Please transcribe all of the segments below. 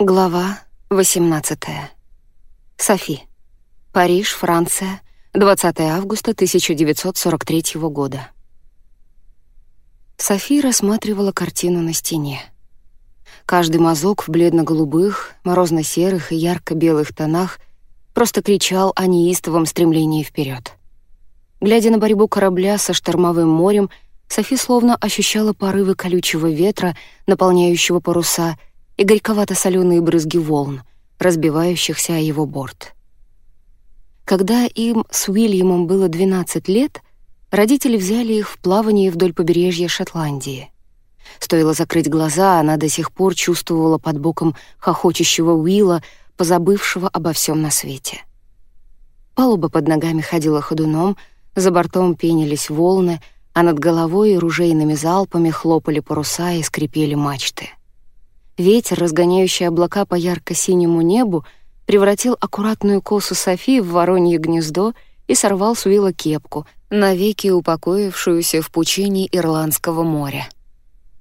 Глава 18. Софи. Париж, Франция, 20 августа 1943 года. Софи рассматривала картину на стене. Каждый мазок в бледно-голубых, морозно-серых и ярко-белых тонах просто кричал о неистовом стремлении вперед. Глядя на борьбу корабля со штормовым морем, Софи словно ощущала порывы колючего ветра, наполняющего паруса — и горьковато-соленые брызги волн, разбивающихся о его борт. Когда им с Уильямом было 12 лет, родители взяли их в плавание вдоль побережья Шотландии. Стоило закрыть глаза, она до сих пор чувствовала под боком хохочущего Уилла, позабывшего обо всем на свете. Палуба под ногами ходила ходуном, за бортом пенились волны, а над головой ружейными залпами хлопали паруса и скрипели мачты. Ветер, разгоняющий облака по ярко-синему небу, превратил аккуратную косу Софии в воронье гнездо и сорвал с Уилла кепку, навеки упокоившуюся в пучине Ирландского моря.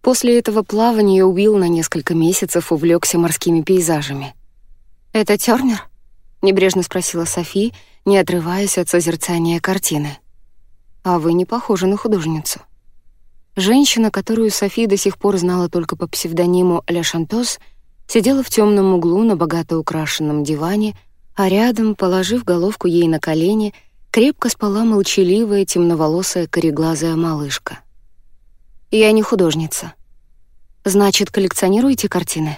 После этого плавания Уилл на несколько месяцев увлекся морскими пейзажами. «Это Тёрнер?» — небрежно спросила Софи, не отрываясь от созерцания картины. «А вы не похожи на художницу». Женщина, которую Софи до сих пор знала только по псевдониму Ля Шантос, сидела в темном углу на богато украшенном диване, а рядом, положив головку ей на колени, крепко спала молчаливая темноволосая кореглазая малышка. «Я не художница». «Значит, коллекционируете картины?»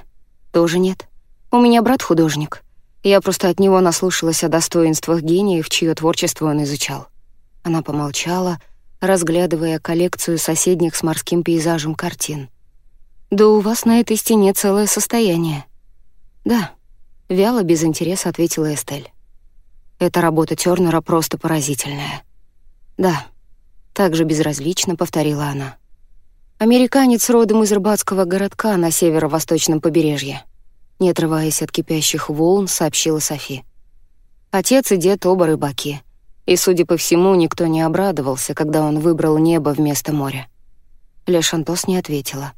«Тоже нет. У меня брат художник. Я просто от него наслушалась о достоинствах гениев, чье творчество он изучал». Она помолчала, — разглядывая коллекцию соседних с морским пейзажем картин. «Да у вас на этой стене целое состояние». «Да», — вяло, без интереса ответила Эстель. «Эта работа Тёрнера просто поразительная». «Да», — также безразлично повторила она. «Американец родом из рыбацкого городка на северо-восточном побережье», не отрываясь от кипящих волн, сообщила Софи. «Отец и дед оба рыбаки. И, судя по всему, никто не обрадовался, когда он выбрал небо вместо моря. Ле Шантос не ответила.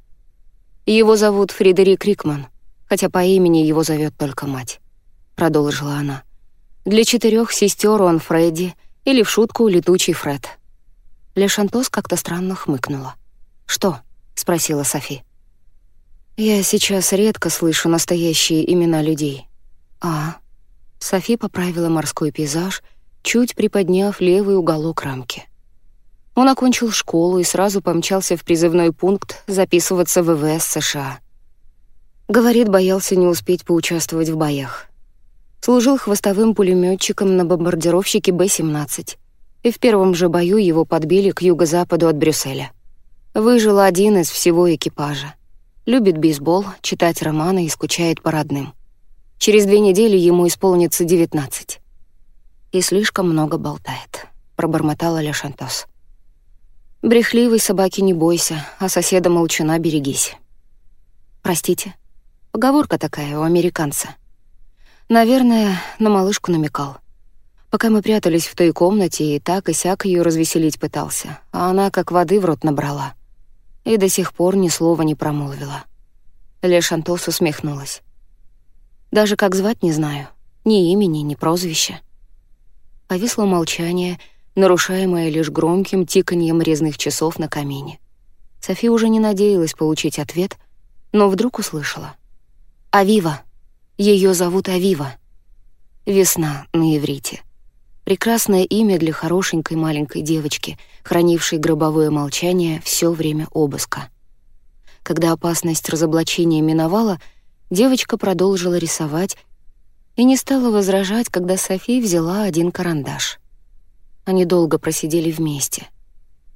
«Его зовут Фредерик Рикман, хотя по имени его зовет только мать», — продолжила она. «Для четырех сестер он Фредди или в шутку летучий Фред». Ле Шантос как-то странно хмыкнула. «Что?» — спросила Софи. «Я сейчас редко слышу настоящие имена людей». «А?» Софи поправила морской пейзаж — чуть приподняв левый уголок рамки. Он окончил школу и сразу помчался в призывной пункт записываться в ВВС США. Говорит, боялся не успеть поучаствовать в боях. Служил хвостовым пулеметчиком на бомбардировщике Б-17, и в первом же бою его подбили к юго-западу от Брюсселя. Выжил один из всего экипажа. Любит бейсбол, читать романы и скучает по родным. Через две недели ему исполнится 19 и слишком много болтает», — пробормотала Ля Шантос. «Брехливой собаки не бойся, а соседа молчана берегись». «Простите, поговорка такая у американца». Наверное, на малышку намекал. Пока мы прятались в той комнате, и так и сяк ее развеселить пытался, а она как воды в рот набрала. И до сих пор ни слова не промолвила. Ле Шантос усмехнулась. «Даже как звать не знаю. Ни имени, ни прозвища. Повисло молчание, нарушаемое лишь громким тиканьем резных часов на камине. Софи уже не надеялась получить ответ, но вдруг услышала. «Авива! Ее зовут Авива!» «Весна» на иврите. Прекрасное имя для хорошенькой маленькой девочки, хранившей гробовое молчание все время обыска. Когда опасность разоблачения миновала, девочка продолжила рисовать и не стала возражать, когда Софи взяла один карандаш. Они долго просидели вместе.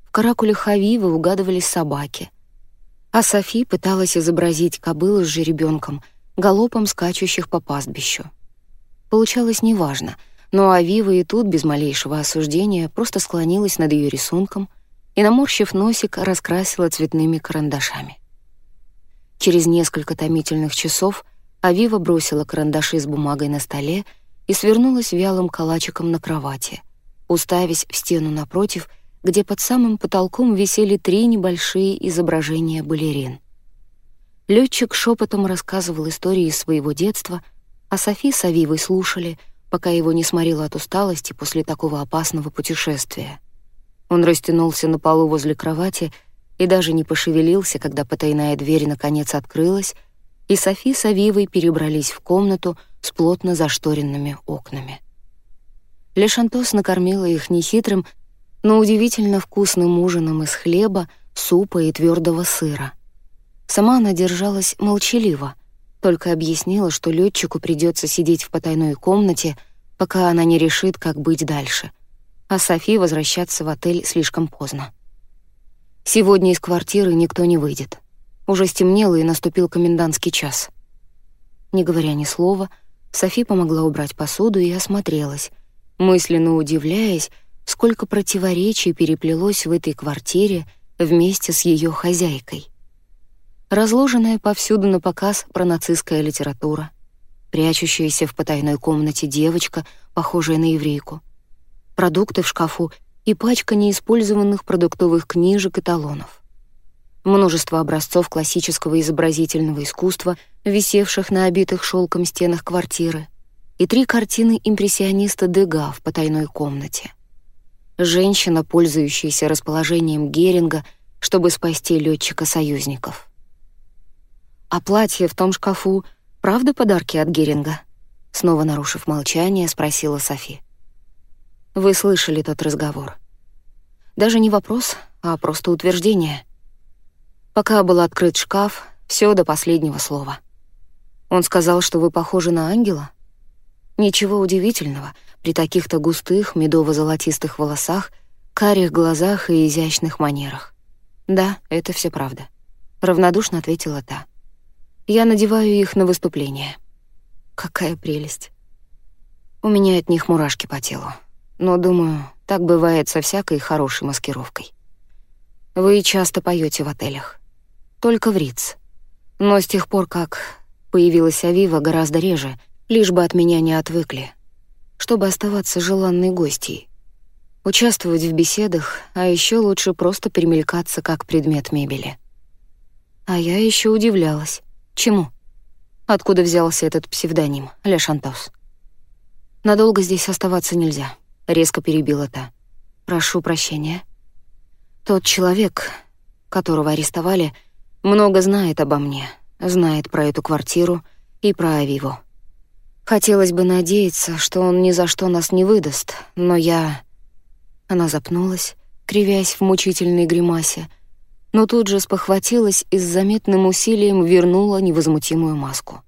В каракуле Хавива угадывались собаки, а Софи пыталась изобразить кобылу с жеребенком, галопом скачущих по пастбищу. Получалось неважно, но Авива и тут без малейшего осуждения просто склонилась над ее рисунком и, наморщив носик, раскрасила цветными карандашами. Через несколько томительных часов Авива бросила карандаши с бумагой на столе и свернулась вялым калачиком на кровати, уставясь в стену напротив, где под самым потолком висели три небольшие изображения балерин. Летчик шепотом рассказывал истории своего детства, а Софи с Авивой слушали, пока его не сморило от усталости после такого опасного путешествия. Он растянулся на полу возле кровати и даже не пошевелился, когда потайная дверь наконец открылась, и Софи с Авивой перебрались в комнату с плотно зашторенными окнами. Лешантос накормила их нехитрым, но удивительно вкусным ужином из хлеба, супа и твердого сыра. Сама она держалась молчаливо, только объяснила, что летчику придется сидеть в потайной комнате, пока она не решит, как быть дальше, а Софи возвращаться в отель слишком поздно. Сегодня из квартиры никто не выйдет. Уже стемнело и наступил комендантский час. Не говоря ни слова, Софи помогла убрать посуду и осмотрелась, мысленно удивляясь, сколько противоречий переплелось в этой квартире вместе с ее хозяйкой. Разложенная повсюду на показ пронацистская литература, прячущаяся в потайной комнате девочка, похожая на еврейку, продукты в шкафу и пачка неиспользованных продуктовых книжек и талонов. Множество образцов классического изобразительного искусства, висевших на обитых шелком стенах квартиры, и три картины импрессиониста Дега в потайной комнате. Женщина, пользующаяся расположением Геринга, чтобы спасти летчика союзников. «А платье в том шкафу — правда подарки от Геринга?» Снова нарушив молчание, спросила Софи. Вы слышали тот разговор. Даже не вопрос, а просто утверждение. Пока был открыт шкаф, все до последнего слова. Он сказал, что вы похожи на ангела. Ничего удивительного при таких-то густых медово-золотистых волосах, карих глазах и изящных манерах. Да, это все правда. Равнодушно ответила та. Я надеваю их на выступление. Какая прелесть. У меня от них мурашки по телу но, думаю, так бывает со всякой хорошей маскировкой. Вы часто поете в отелях. Только в Риц. Но с тех пор, как появилась Авива, гораздо реже, лишь бы от меня не отвыкли, чтобы оставаться желанной гостьей. Участвовать в беседах, а еще лучше просто перемелькаться как предмет мебели. А я еще удивлялась. Чему? Откуда взялся этот псевдоним, Ле Шантос? Надолго здесь оставаться нельзя. — резко перебила та. «Прошу прощения. Тот человек, которого арестовали, много знает обо мне, знает про эту квартиру и про Авиву. Хотелось бы надеяться, что он ни за что нас не выдаст, но я...» Она запнулась, кривясь в мучительной гримасе, но тут же спохватилась и с заметным усилием вернула невозмутимую маску.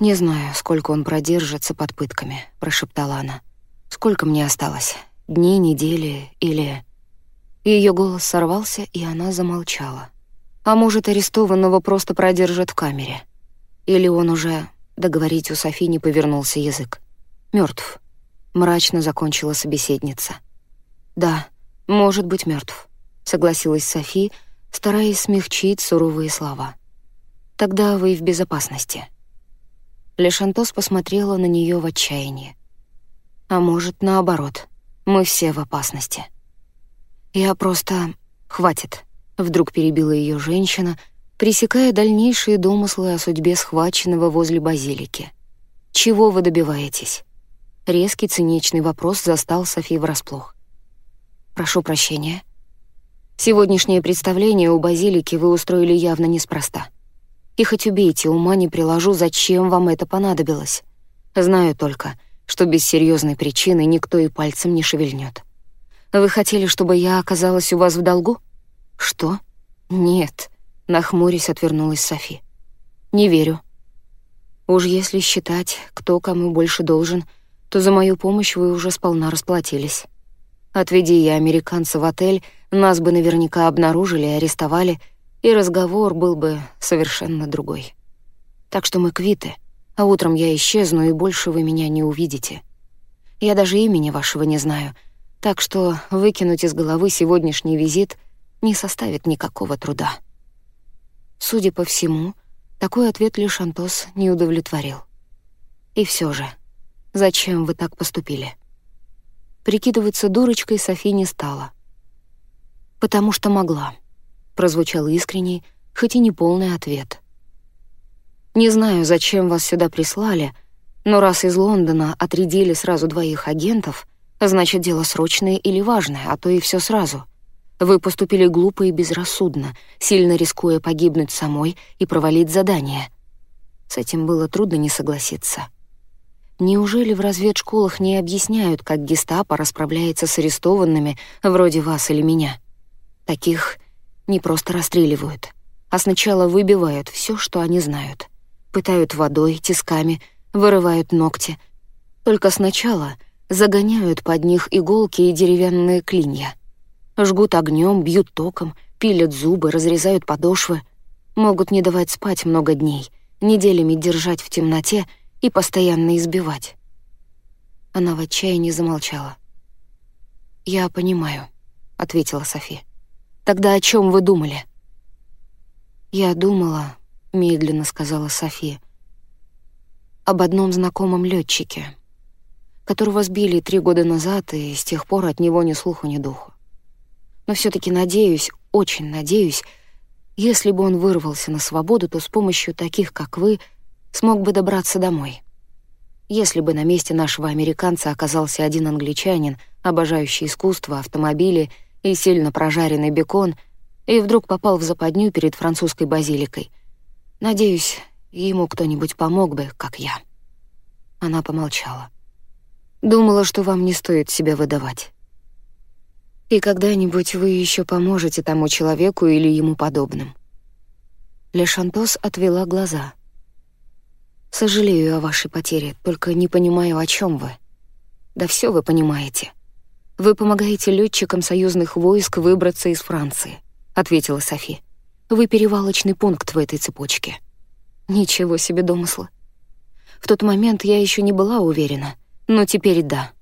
«Не знаю, сколько он продержится под пытками», — прошептала она. Сколько мне осталось? Дни, недели или... Ее голос сорвался, и она замолчала. А может, арестованного просто продержат в камере? Или он уже... Договорить у Софи не повернулся язык. Мертв. Мрачно закончила собеседница. «Да, может быть, мертв, согласилась Софи, стараясь смягчить суровые слова. «Тогда вы в безопасности». Лешантос посмотрела на нее в отчаянии. А может, наоборот, мы все в опасности. Я просто... Хватит. Вдруг перебила ее женщина, пресекая дальнейшие домыслы о судьбе схваченного возле базилики. «Чего вы добиваетесь?» Резкий циничный вопрос застал Софи врасплох. «Прошу прощения. Сегодняшнее представление у базилики вы устроили явно неспроста. И хоть убейте, ума не приложу, зачем вам это понадобилось. Знаю только, что без серьезной причины никто и пальцем не шевельнет. Вы хотели, чтобы я оказалась у вас в долгу? Что? Нет, нахмурясь, отвернулась Софи. Не верю. Уж если считать, кто кому больше должен, то за мою помощь вы уже сполна расплатились. Отведи я американца в отель, нас бы наверняка обнаружили и арестовали, и разговор был бы совершенно другой. Так что мы квиты — а утром я исчезну, и больше вы меня не увидите. Я даже имени вашего не знаю, так что выкинуть из головы сегодняшний визит не составит никакого труда». Судя по всему, такой ответ лишь Антос не удовлетворил. И все же, зачем вы так поступили? Прикидываться дурочкой Софи не стала. «Потому что могла», — прозвучал искренний, хоть и не полный ответ. «Не знаю, зачем вас сюда прислали, но раз из Лондона отрядили сразу двоих агентов, значит, дело срочное или важное, а то и все сразу. Вы поступили глупо и безрассудно, сильно рискуя погибнуть самой и провалить задание». С этим было трудно не согласиться. Неужели в разведшколах не объясняют, как гестапо расправляется с арестованными, вроде вас или меня? Таких не просто расстреливают, а сначала выбивают все, что они знают. Пытают водой, тисками, вырывают ногти. Только сначала загоняют под них иголки и деревянные клинья. Жгут огнем, бьют током, пилят зубы, разрезают подошвы. Могут не давать спать много дней, неделями держать в темноте и постоянно избивать. Она в отчаянии замолчала. «Я понимаю», — ответила София. Тогда о чем вы думали?» «Я думала», — медленно сказала София, «об одном знакомом летчике, которого сбили три года назад, и с тех пор от него ни слуху, ни духу. Но все таки надеюсь, очень надеюсь, если бы он вырвался на свободу, то с помощью таких, как вы, смог бы добраться домой. Если бы на месте нашего американца оказался один англичанин, обожающий искусство, автомобили — и сильно прожаренный бекон, и вдруг попал в западню перед французской базиликой. Надеюсь, ему кто-нибудь помог бы, как я. Она помолчала. Думала, что вам не стоит себя выдавать. И когда-нибудь вы еще поможете тому человеку или ему подобным. Ле Шантос отвела глаза. «Сожалею о вашей потере, только не понимаю, о чем вы. Да все вы понимаете. «Вы помогаете летчикам союзных войск выбраться из Франции», — ответила Софи. «Вы перевалочный пункт в этой цепочке». Ничего себе домыслы. В тот момент я еще не была уверена, но теперь да.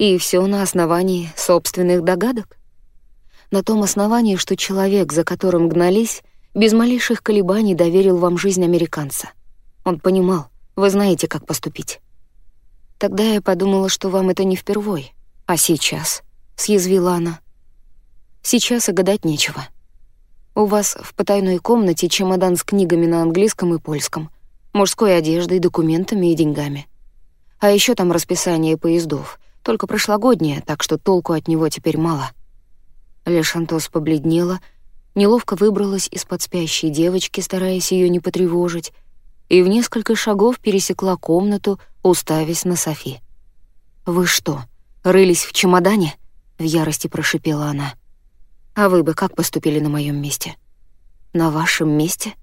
И все на основании собственных догадок? На том основании, что человек, за которым гнались, без малейших колебаний доверил вам жизнь американца. Он понимал, вы знаете, как поступить. Тогда я подумала, что вам это не впервой, «А сейчас?» — съязвила она. «Сейчас и гадать нечего. У вас в потайной комнате чемодан с книгами на английском и польском, мужской одеждой, документами и деньгами. А еще там расписание поездов, только прошлогоднее, так что толку от него теперь мало». Ле Шантос побледнела, неловко выбралась из-под спящей девочки, стараясь ее не потревожить, и в несколько шагов пересекла комнату, уставясь на Софи. «Вы что, рылись в чемодане?» — в ярости прошипела она. «А вы бы как поступили на моем месте?» «На вашем месте?»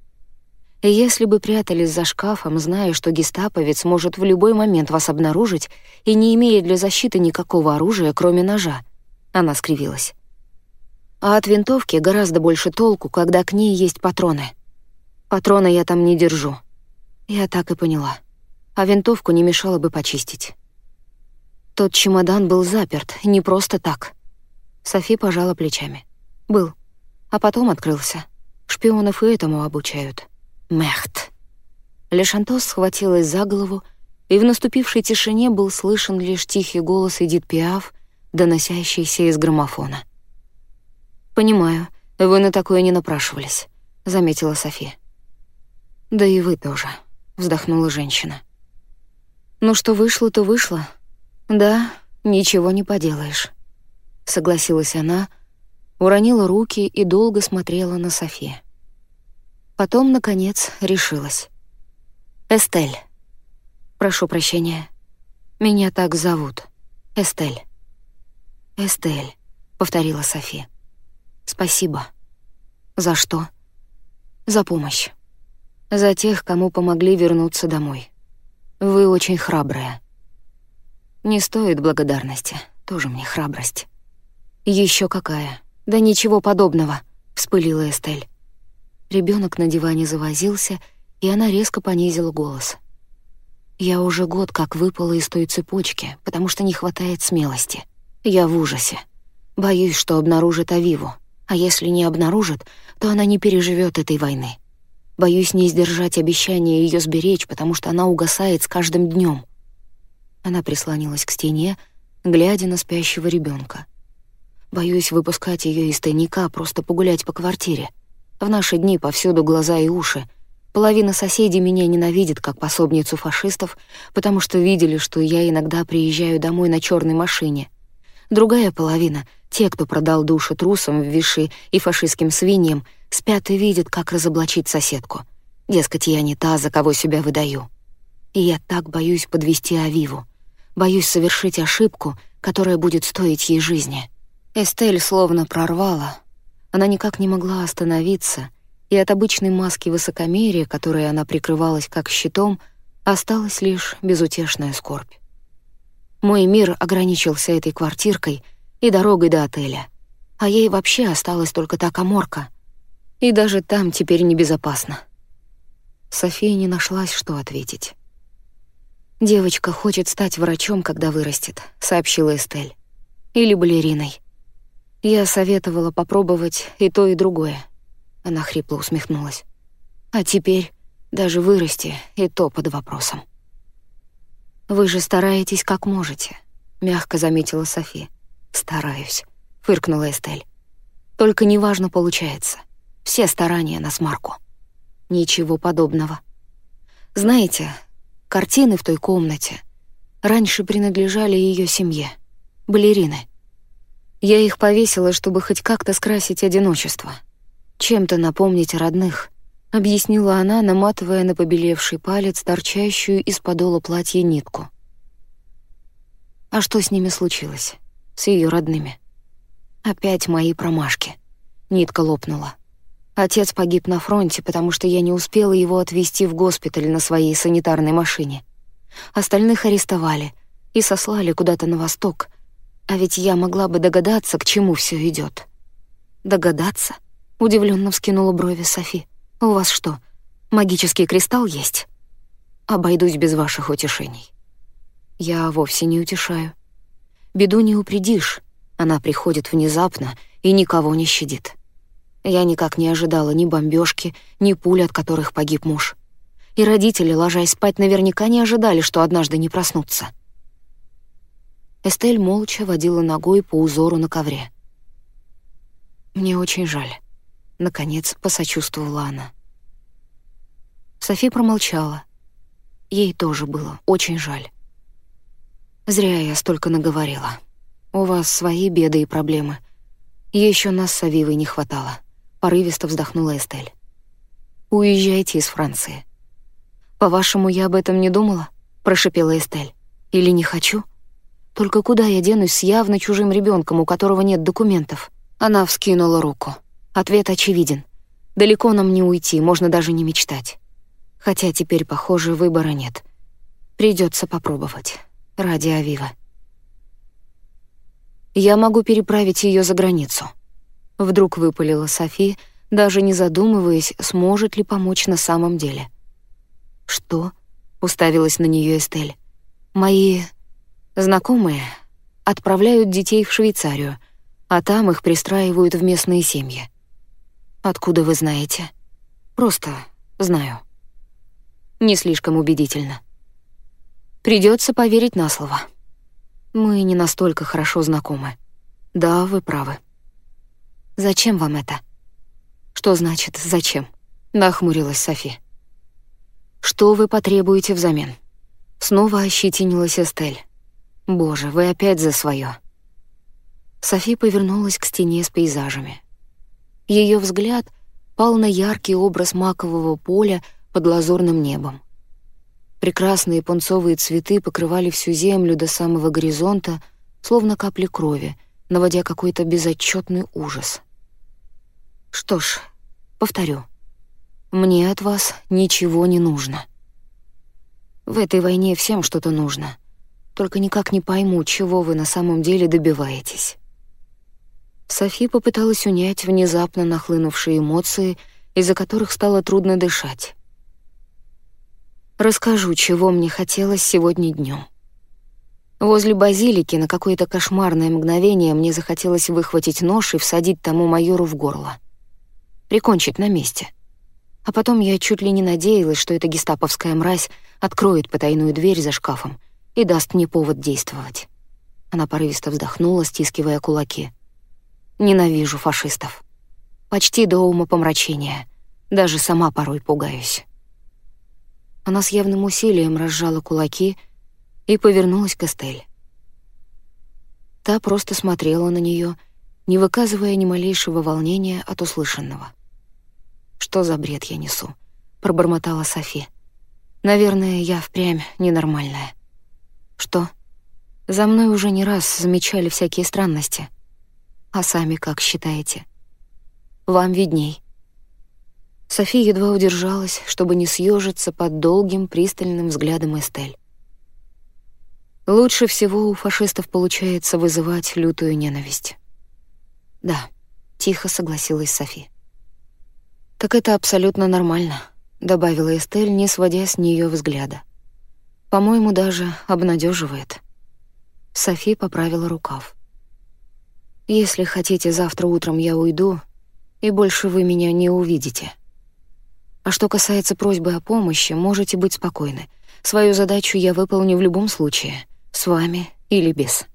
«Если бы прятались за шкафом, зная, что гестаповец может в любой момент вас обнаружить и не имея для защиты никакого оружия, кроме ножа», — она скривилась. «А от винтовки гораздо больше толку, когда к ней есть патроны. Патроны я там не держу». Я так и поняла. А винтовку не мешало бы почистить. Тот чемодан был заперт, не просто так. Софи пожала плечами. Был. А потом открылся. Шпионов и этому обучают. Мехт. Лешантос схватилась за голову, и в наступившей тишине был слышен лишь тихий голос Эдит Пиаф, доносящийся из граммофона. «Понимаю, вы на такое не напрашивались», — заметила Софи. «Да и вы тоже», — вздохнула женщина. «Ну что вышло, то вышло. «Да, ничего не поделаешь», — согласилась она, уронила руки и долго смотрела на Софи. Потом, наконец, решилась. «Эстель. Прошу прощения. Меня так зовут. Эстель». «Эстель», — повторила Софи. «Спасибо». «За что?» «За помощь. За тех, кому помогли вернуться домой. Вы очень храбрая». Не стоит благодарности, тоже мне храбрость. Еще какая? Да ничего подобного, вспылила Эстель. Ребенок на диване завозился, и она резко понизила голос. Я уже год как выпала из той цепочки, потому что не хватает смелости. Я в ужасе. Боюсь, что обнаружит Авиву. А если не обнаружит, то она не переживет этой войны. Боюсь не сдержать обещание ее сберечь, потому что она угасает с каждым днем. Она прислонилась к стене, глядя на спящего ребенка. Боюсь выпускать ее из тайника, просто погулять по квартире. В наши дни повсюду глаза и уши. Половина соседей меня ненавидит как пособницу фашистов, потому что видели, что я иногда приезжаю домой на черной машине. Другая половина — те, кто продал души трусам в виши и фашистским свиньям, спят и видят, как разоблачить соседку. Дескать, я не та, за кого себя выдаю. И я так боюсь подвести Авиву. Боюсь совершить ошибку, которая будет стоить ей жизни. Эстель словно прорвала. Она никак не могла остановиться, и от обычной маски высокомерия, которой она прикрывалась как щитом, осталась лишь безутешная скорбь. Мой мир ограничился этой квартиркой и дорогой до отеля, а ей вообще осталась только та коморка. И даже там теперь небезопасно. София не нашлась, что ответить. «Девочка хочет стать врачом, когда вырастет», — сообщила Эстель. «Или балериной. Я советовала попробовать и то, и другое». Она хрипло усмехнулась. «А теперь даже вырасти, и то под вопросом». «Вы же стараетесь как можете», — мягко заметила Софи. «Стараюсь», — фыркнула Эстель. «Только неважно получается. Все старания на смарку». «Ничего подобного. Знаете, Картины в той комнате раньше принадлежали ее семье, балерины. Я их повесила, чтобы хоть как-то скрасить одиночество, чем-то напомнить родных, объяснила она, наматывая на побелевший палец торчащую из подола платья нитку. А что с ними случилось? С ее родными? Опять мои промашки. Нитка лопнула. Отец погиб на фронте, потому что я не успела его отвезти в госпиталь на своей санитарной машине. Остальных арестовали и сослали куда-то на восток. А ведь я могла бы догадаться, к чему все идет. Догадаться? Удивленно вскинула брови Софи. У вас что, магический кристалл есть? Обойдусь без ваших утешений. Я вовсе не утешаю. Беду не упредишь. Она приходит внезапно и никого не щадит. Я никак не ожидала ни бомбежки, ни пуль, от которых погиб муж. И родители, ложась спать, наверняка не ожидали, что однажды не проснутся. Эстель молча водила ногой по узору на ковре. «Мне очень жаль», — наконец посочувствовала она. Софи промолчала. Ей тоже было очень жаль. «Зря я столько наговорила. У вас свои беды и проблемы. Еще нас с Авивой не хватало». — порывисто вздохнула Эстель. «Уезжайте из Франции». «По-вашему, я об этом не думала?» — прошипела Эстель. «Или не хочу? Только куда я денусь с явно чужим ребенком, у которого нет документов?» Она вскинула руку. Ответ очевиден. Далеко нам не уйти, можно даже не мечтать. Хотя теперь, похоже, выбора нет. Придется попробовать. Ради Авива. Я могу переправить ее за границу. Вдруг выпалила Софи, даже не задумываясь, сможет ли помочь на самом деле. «Что?» — уставилась на нее Эстель. «Мои знакомые отправляют детей в Швейцарию, а там их пристраивают в местные семьи. Откуда вы знаете?» «Просто знаю». Не слишком убедительно. Придется поверить на слово. Мы не настолько хорошо знакомы. Да, вы правы. Зачем вам это?» «Что значит «зачем»?» — нахмурилась Софи. «Что вы потребуете взамен?» Снова ощетинилась Эстель. «Боже, вы опять за свое. Софи повернулась к стене с пейзажами. Ее взгляд пал на яркий образ макового поля под лазурным небом. Прекрасные пунцовые цветы покрывали всю землю до самого горизонта, словно капли крови, наводя какой-то безотчетный ужас. Что ж, повторю. Мне от вас ничего не нужно. В этой войне всем что-то нужно. Только никак не пойму, чего вы на самом деле добиваетесь. Софи попыталась унять внезапно нахлынувшие эмоции, из-за которых стало трудно дышать. Расскажу, чего мне хотелось сегодня днем. Возле базилики на какое-то кошмарное мгновение мне захотелось выхватить нож и всадить тому майору в горло прикончить на месте. А потом я чуть ли не надеялась, что эта гестаповская мразь откроет потайную дверь за шкафом и даст мне повод действовать. Она порывисто вздохнула, стискивая кулаки. «Ненавижу фашистов». Почти до умопомрачения. Даже сама порой пугаюсь. Она с явным усилием разжала кулаки и повернулась к Эстель. Та просто смотрела на нее, не выказывая ни малейшего волнения от услышанного. «Что за бред я несу?» — пробормотала Софи. «Наверное, я впрямь ненормальная». «Что?» «За мной уже не раз замечали всякие странности. А сами как считаете?» «Вам видней». Софи едва удержалась, чтобы не съежиться под долгим пристальным взглядом Эстель. Лучше всего у фашистов получается вызывать лютую ненависть. Да, тихо согласилась Софи. Так это абсолютно нормально, добавила Эстель, не сводя с нее взгляда. По-моему, даже обнадеживает. Софи поправила рукав. Если хотите, завтра утром я уйду, и больше вы меня не увидите. А что касается просьбы о помощи, можете быть спокойны. Свою задачу я выполню в любом случае — с вами или без.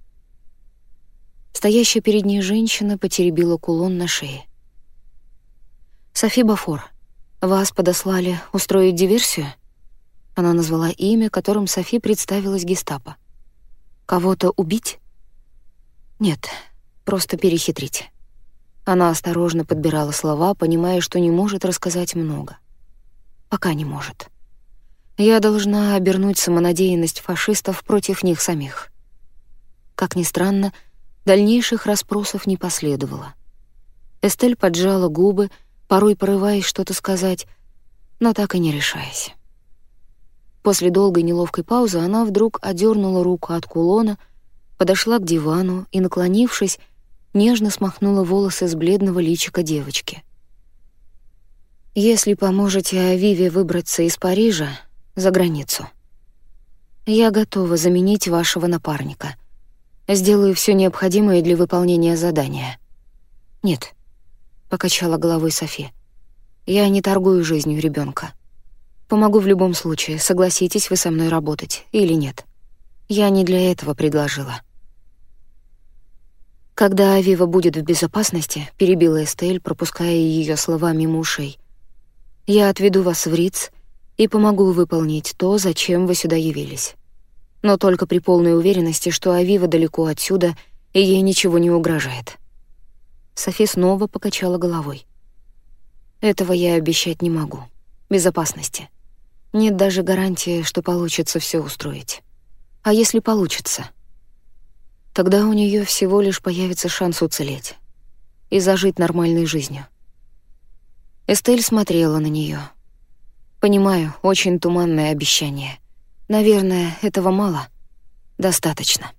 Стоящая перед ней женщина потеребила кулон на шее. «Софи Бафор, вас подослали устроить диверсию?» Она назвала имя, которым Софи представилась гестапо. «Кого-то убить?» «Нет, просто перехитрить». Она осторожно подбирала слова, понимая, что не может рассказать много. Пока не может. Я должна обернуть самонадеянность фашистов против них самих. Как ни странно, дальнейших расспросов не последовало. Эстель поджала губы, порой порываясь что-то сказать, но так и не решаясь. После долгой неловкой паузы она вдруг одернула руку от кулона, подошла к дивану и, наклонившись, нежно смахнула волосы с бледного личика девочки. «Если поможете Авиве выбраться из Парижа, за границу. Я готова заменить вашего напарника. Сделаю все необходимое для выполнения задания. Нет, покачала головой Софи. Я не торгую жизнью ребенка. Помогу в любом случае, согласитесь вы со мной работать или нет. Я не для этого предложила. Когда Авива будет в безопасности, перебила Эстель, пропуская ее слова мимо ушей. Я отведу вас в Риц и помогу выполнить то, зачем вы сюда явились. Но только при полной уверенности, что Авива далеко отсюда, и ей ничего не угрожает». Софи снова покачала головой. «Этого я обещать не могу. Безопасности. Нет даже гарантии, что получится все устроить. А если получится? Тогда у нее всего лишь появится шанс уцелеть и зажить нормальной жизнью». Эстель смотрела на нее. Понимаю, очень туманное обещание. Наверное, этого мало. Достаточно.